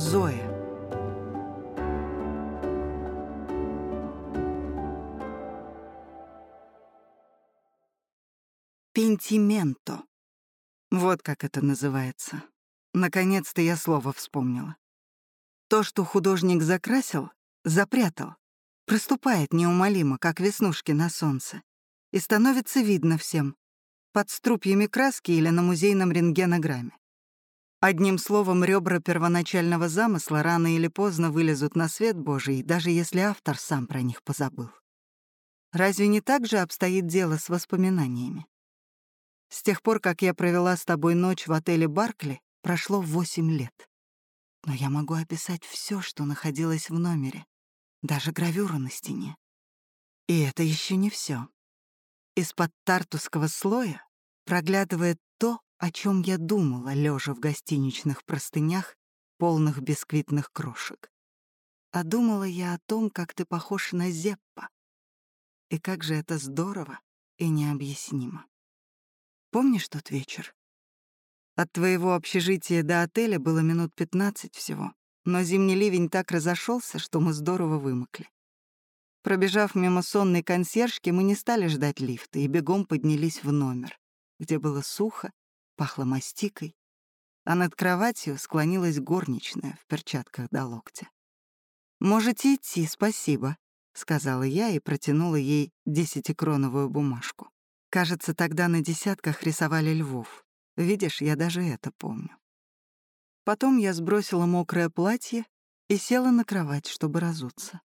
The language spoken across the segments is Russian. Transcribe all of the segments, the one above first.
Зоя. Пентименто. Вот как это называется. Наконец-то я слово вспомнила. То, что художник закрасил, запрятал, проступает неумолимо, как веснушки на солнце, и становится видно всем, под струпьями краски или на музейном рентгенограмме. Одним словом, ребра первоначального замысла рано или поздно вылезут на свет Божий, даже если автор сам про них позабыл. Разве не так же обстоит дело с воспоминаниями? С тех пор, как я провела с тобой ночь в отеле «Баркли», прошло восемь лет. Но я могу описать все, что находилось в номере, даже гравюру на стене. И это еще не все. Из-под тартусского слоя проглядывает то, о чем я думала, лежа в гостиничных простынях, полных бисквитных крошек. А думала я о том, как ты похож на Зеппа. И как же это здорово и необъяснимо. Помнишь тот вечер? От твоего общежития до отеля было минут пятнадцать всего, но зимний ливень так разошелся, что мы здорово вымокли. Пробежав мимо сонной консьержки, мы не стали ждать лифта и бегом поднялись в номер, где было сухо, пахло мастикой, а над кроватью склонилась горничная в перчатках до локтя. «Можете идти, спасибо», — сказала я и протянула ей десятикроновую бумажку. Кажется, тогда на десятках рисовали львов. Видишь, я даже это помню. Потом я сбросила мокрое платье и села на кровать, чтобы разуться.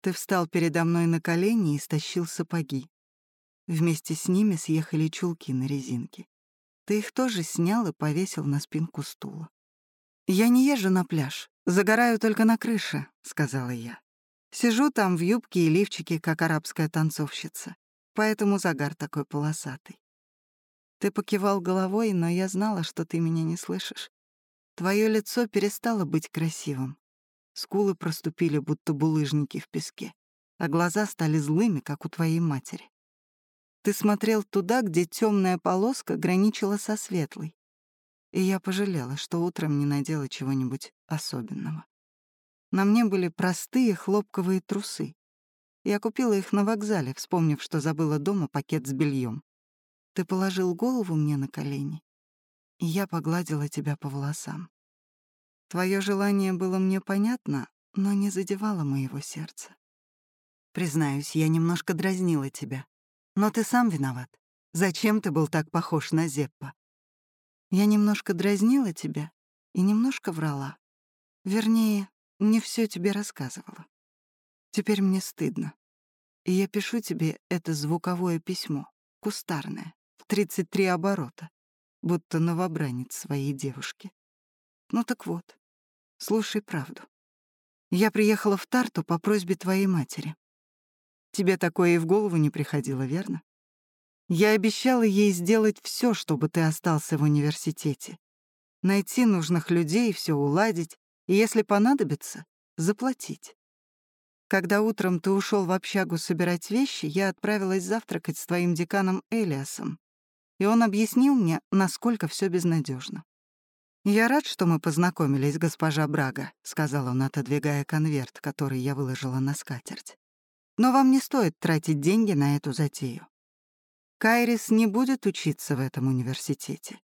Ты встал передо мной на колени и стащил сапоги. Вместе с ними съехали чулки на резинке. Ты их тоже снял и повесил на спинку стула. «Я не езжу на пляж, загораю только на крыше», — сказала я. «Сижу там в юбке и лифчике, как арабская танцовщица, поэтому загар такой полосатый. Ты покивал головой, но я знала, что ты меня не слышишь. Твое лицо перестало быть красивым. Скулы проступили, будто булыжники в песке, а глаза стали злыми, как у твоей матери. Ты смотрел туда, где темная полоска граничила со светлой. И я пожалела, что утром не надела чего-нибудь особенного. На мне были простые хлопковые трусы. Я купила их на вокзале, вспомнив, что забыла дома пакет с бельем. Ты положил голову мне на колени, и я погладила тебя по волосам. Твое желание было мне понятно, но не задевало моего сердца. Признаюсь, я немножко дразнила тебя. Но ты сам виноват. Зачем ты был так похож на Зеппа? Я немножко дразнила тебя и немножко врала. Вернее, не все тебе рассказывала. Теперь мне стыдно. И я пишу тебе это звуковое письмо, кустарное, 33 оборота, будто новобранец своей девушки. Ну так вот, слушай правду. Я приехала в Тарту по просьбе твоей матери. Тебе такое и в голову не приходило, верно? Я обещала ей сделать все, чтобы ты остался в университете. Найти нужных людей, все уладить, и, если понадобится, заплатить. Когда утром ты ушел в общагу собирать вещи, я отправилась завтракать с твоим деканом Элиасом и он объяснил мне, насколько все безнадежно. «Я рад, что мы познакомились, госпожа Брага», — сказал он, отодвигая конверт, который я выложила на скатерть. «Но вам не стоит тратить деньги на эту затею. Кайрис не будет учиться в этом университете.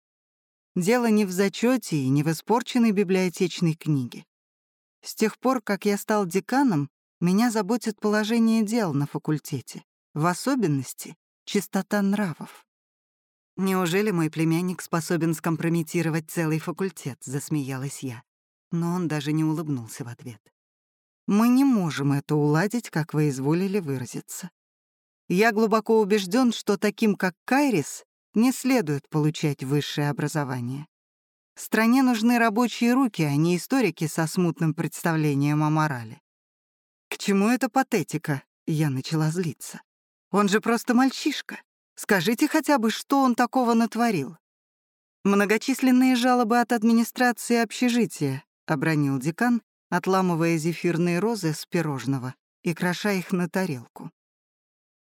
Дело не в зачете и не в испорченной библиотечной книге. С тех пор, как я стал деканом, меня заботит положение дел на факультете, в особенности чистота нравов. «Неужели мой племянник способен скомпрометировать целый факультет?» — засмеялась я. Но он даже не улыбнулся в ответ. «Мы не можем это уладить, как вы изволили выразиться. Я глубоко убежден, что таким, как Кайрис, не следует получать высшее образование. Стране нужны рабочие руки, а не историки со смутным представлением о морали. К чему эта патетика? Я начала злиться. Он же просто мальчишка. Скажите хотя бы, что он такого натворил?» «Многочисленные жалобы от администрации общежития», — обронил декан, отламывая зефирные розы с пирожного и кроша их на тарелку.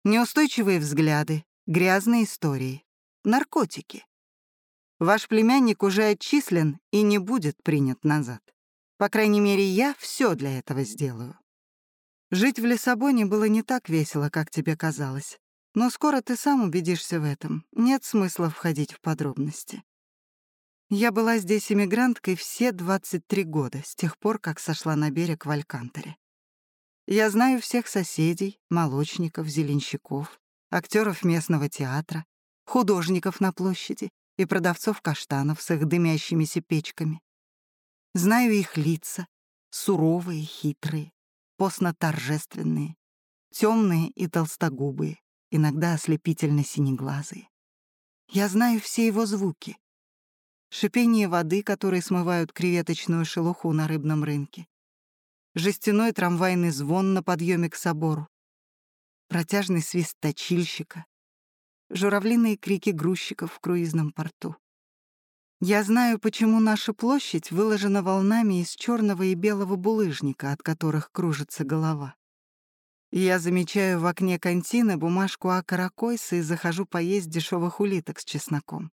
«Неустойчивые взгляды, грязные истории, наркотики. Ваш племянник уже отчислен и не будет принят назад. По крайней мере, я все для этого сделаю. Жить в Лиссабоне было не так весело, как тебе казалось. Но скоро ты сам убедишься в этом. Нет смысла входить в подробности. Я была здесь иммигранткой все 23 года, с тех пор, как сошла на берег в Алькантере. Я знаю всех соседей, молочников, зеленщиков, актеров местного театра, художников на площади и продавцов каштанов с их дымящимися печками. Знаю их лица, суровые, хитрые, постно-торжественные, темные и толстогубые, иногда ослепительно синеглазые. Я знаю все его звуки. Шипение воды, которые смывают креветочную шелуху на рыбном рынке. Жестяной трамвайный звон на подъеме к собору. Протяжный свист точильщика. Журавлиные крики грузчиков в круизном порту. Я знаю, почему наша площадь выложена волнами из черного и белого булыжника, от которых кружится голова. Я замечаю в окне кантины бумажку акаракойса и захожу поесть дешевых улиток с чесноком.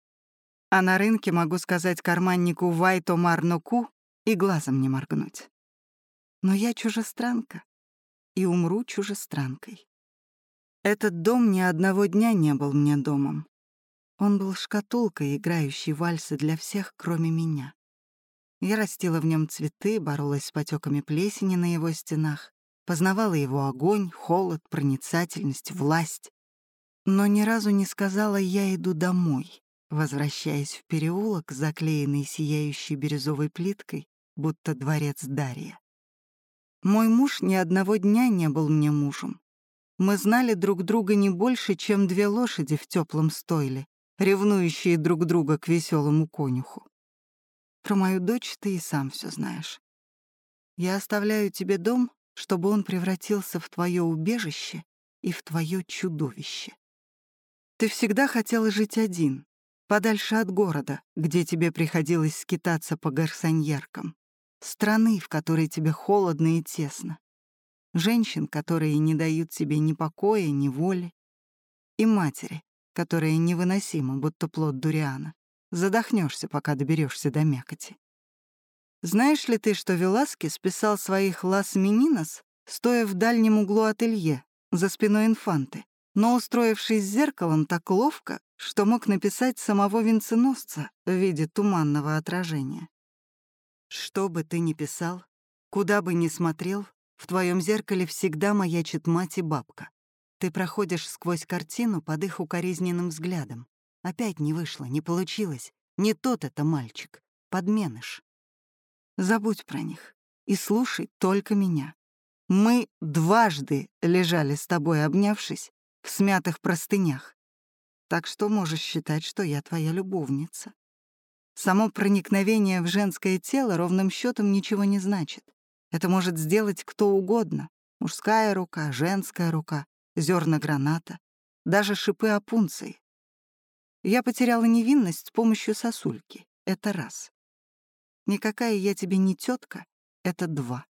А на рынке могу сказать карманнику «Вайто Марноку» и глазом не моргнуть. Но я чужестранка и умру чужестранкой. Этот дом ни одного дня не был мне домом. Он был шкатулкой, играющей вальсы для всех, кроме меня. Я растила в нем цветы, боролась с потеками плесени на его стенах, познавала его огонь, холод, проницательность, власть. Но ни разу не сказала «я иду домой», возвращаясь в переулок, заклеенный сияющей бирюзовой плиткой, будто дворец Дарья. Мой муж ни одного дня не был мне мужем. Мы знали друг друга не больше, чем две лошади в теплом стойле, ревнующие друг друга к веселому конюху. Про мою дочь ты и сам все знаешь. Я оставляю тебе дом, чтобы он превратился в твое убежище и в твое чудовище. Ты всегда хотела жить один, подальше от города, где тебе приходилось скитаться по гарсоньеркам, страны, в которой тебе холодно и тесно, женщин, которые не дают тебе ни покоя, ни воли, и матери, которая невыносима, будто плод дуриана. Задохнешься, пока доберешься до мякоти. Знаешь ли ты, что Веласки списал своих «Лас Мининос», стоя в дальнем углу ателье, за спиной инфанты, но устроившись зеркалом так ловко, что мог написать самого венценосца в виде туманного отражения? Что бы ты ни писал, куда бы ни смотрел, в твоем зеркале всегда маячит мать и бабка. Ты проходишь сквозь картину под их укоризненным взглядом. Опять не вышло, не получилось. Не тот это мальчик. Подменыш. Забудь про них и слушай только меня. Мы дважды лежали с тобой, обнявшись, в смятых простынях. Так что можешь считать, что я твоя любовница. Само проникновение в женское тело ровным счетом ничего не значит. Это может сделать кто угодно. Мужская рука, женская рука, зерна граната, даже шипы опунции. Я потеряла невинность с помощью сосульки. Это раз. Никакая я тебе не тетка, это два.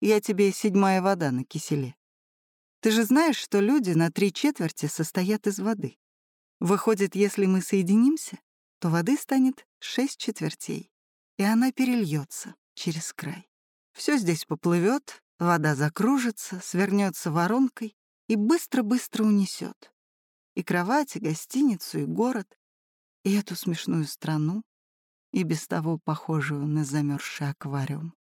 Я тебе седьмая вода на киселе. Ты же знаешь, что люди на три четверти состоят из воды. Выходит, если мы соединимся, то воды станет шесть четвертей, и она перельется через край. Все здесь поплывет, вода закружится, свернется воронкой и быстро-быстро унесет. И кровать, и гостиницу, и город, и эту смешную страну, и без того похожую на замерзший аквариум.